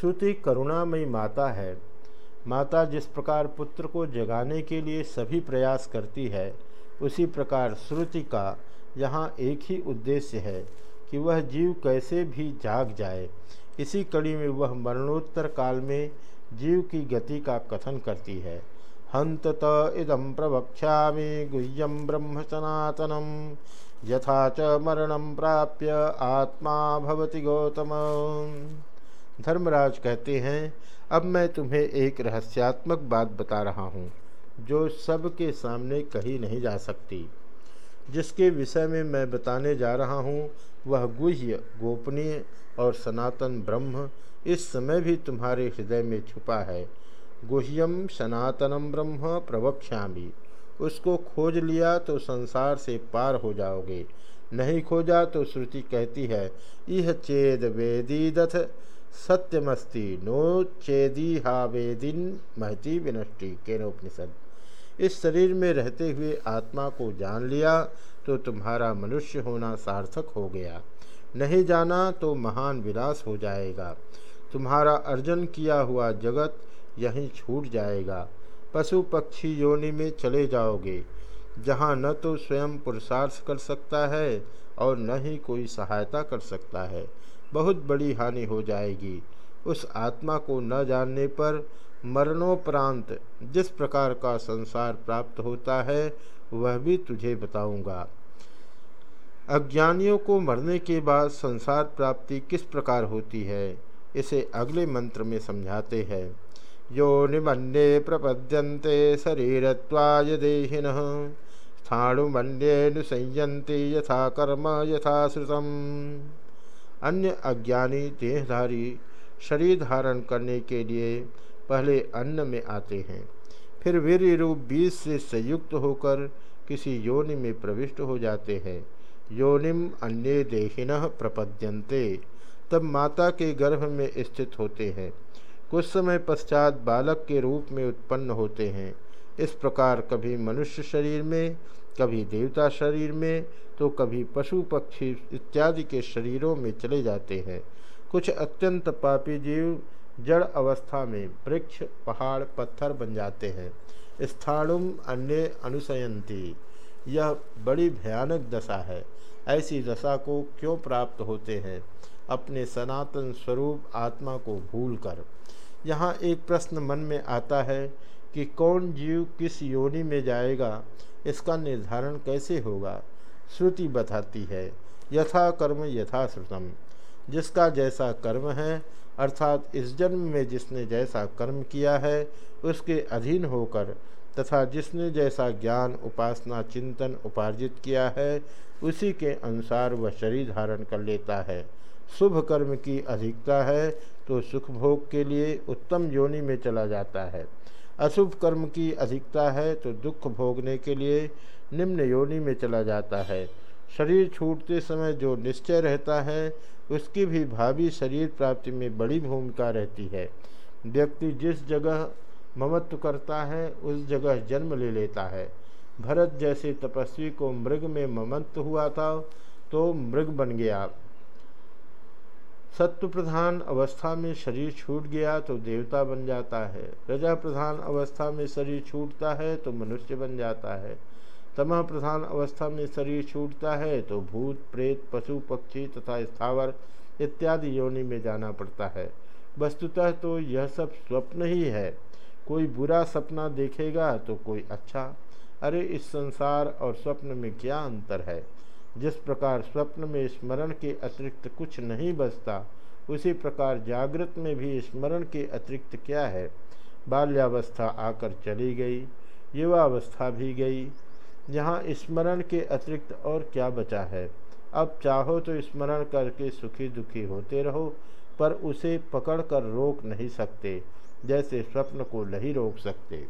श्रुति करुणामयी माता है। माता जिस प्रकार पुत्र को जगाने के लिए सभी प्रयास करती है, उसी प्रकार श्रुति का यहाँ एक ही उद्देश्य है कि वह जीव कैसे भी जाग जाए। इसी कड़ी में वह मरणोत्तर काल में जीव की गति का कथन करती है। हंत इदम प्रवक्षा गुह्यम ब्रह्म सनातनम यथा च मरण प्राप्य आत्मा भवति गौतम। धर्मराज कहते हैं, अब मैं तुम्हें एक रहस्यात्मक बात बता रहा हूँ, जो सबके सामने कही नहीं जा सकती। जिसके विषय में मैं बताने जा रहा हूँ, वह गुह्य, गोपनीय और सनातन ब्रह्म इस समय भी तुम्हारे हृदय में छुपा है। गुह्यम सनातनम ब्रह्म प्रवक्ष्यामी। उसको खोज लिया तो संसार से पार हो जाओगे, नहीं खोजा तो श्रुति कहती है यह चेद वेदीदथ सत्यमस्ति नो चेदी हा वेदिन महती विनष्टि केनोपनिषद इस शरीर में रहते हुए आत्मा को जान लिया तो तुम्हारा मनुष्य होना सार्थक हो गया। नहीं जाना तो महान विनाश हो जाएगा। तुम्हारा अर्जन किया हुआ जगत यहीं छूट जाएगा। पशु पक्षी योनि में चले जाओगे। जहाँ न तो स्वयं पुरुषार्थ कर सकता है और न ही कोई सहायता कर सकता है। बहुत बड़ी हानि हो जाएगी। उस आत्मा को न जानने पर मरणोपरांत जिस प्रकार का संसार प्राप्त होता है, वह भी तुझे बताऊँगा। अज्ञानियों को मरने के बाद संसार प्राप्ति किस प्रकार होती है, इसे अगले मंत्र में समझाते हैं। यो निमन्ये प्रपद्यन्ते शरीरत्वाय देहिन स्थाणुमन्येनुसंयन्ति यथा कर्म यथा श्रुतम्। अन्य अज्ञानी देहधारी शरीर धारण करने के लिए पहले अन्न में आते हैं। फिर वीर रूप बीज से संयुक्त होकर किसी योनि में प्रविष्ट हो जाते हैं। योनिम अन्य देहिन प्रपद्यन्ते। तब माता के गर्भ में स्थित होते हैं। कुछ समय पश्चात बालक के रूप में उत्पन्न होते हैं। इस प्रकार कभी मनुष्य शरीर में, कभी देवता शरीर में तो कभी पशु पक्षी इत्यादि के शरीरों में चले जाते हैं। कुछ अत्यंत पापी जीव जड़ अवस्था में वृक्ष, पहाड़, पत्थर बन जाते हैं। स्थाणुम अन्य अनुसयंती यह बड़ी भयानक दशा है। ऐसी दशा को क्यों प्राप्त होते हैं? अपने सनातन स्वरूप आत्मा को भूलकर। यहाँ एक प्रश्न मन में आता है कि कौन जीव किस योनि में जाएगा? इसका निर्धारण कैसे होगा? श्रुति बताती है, यथा कर्म यथा श्रुतम जिसका जैसा कर्म है, अर्थात इस जन्म में जिसने जैसा कर्म किया है, उसके अधीन होकर तथा जिसने जैसा ज्ञान, उपासना, चिंतन उपार्जित किया है, उसी के अनुसार वह शरीर धारण कर लेता है। शुभ कर्म की अधिकता है तो सुख भोग के लिए उत्तम योनि में चला जाता है। अशुभ कर्म की अधिकता है तो दुख भोगने के लिए निम्न योनि में चला जाता है। शरीर छूटते समय जो निश्चय रहता है, उसकी भी भावी शरीर प्राप्ति में बड़ी भूमिका रहती है। व्यक्ति जिस जगह ममत्व करता है, उस जगह जन्म ले लेता है। भरत जैसे तपस्वी को मृग में ममत्व हुआ था तो मृग बन गया। सत्व प्रधान अवस्था में शरीर छूट गया तो देवता बन जाता है। रजा प्रधान अवस्था में शरीर छूटता है तो मनुष्य बन जाता है। तमह प्रधान अवस्था में शरीर छूटता है तो भूत, प्रेत, पशु, पक्षी तथा स्थावर इत्यादि योनि में जाना पड़ता है। वस्तुतः तो यह सब स्वप्न ही है। कोई बुरा सपना देखेगा तो कोई अच्छा। अरे इस संसार और स्वप्न में क्या अंतर है? जिस प्रकार स्वप्न में स्मरण के अतिरिक्त कुछ नहीं बचता, उसी प्रकार जागृत में भी स्मरण के अतिरिक्त क्या है? बाल्यावस्था आकर चली गई, युवावस्था भी गई। यहाँ स्मरण के अतिरिक्त और क्या बचा है? अब चाहो तो स्मरण करके सुखी दुखी होते रहो, पर उसे पकड़ कर रोक नहीं सकते, जैसे स्वप्न को नहीं रोक सकते।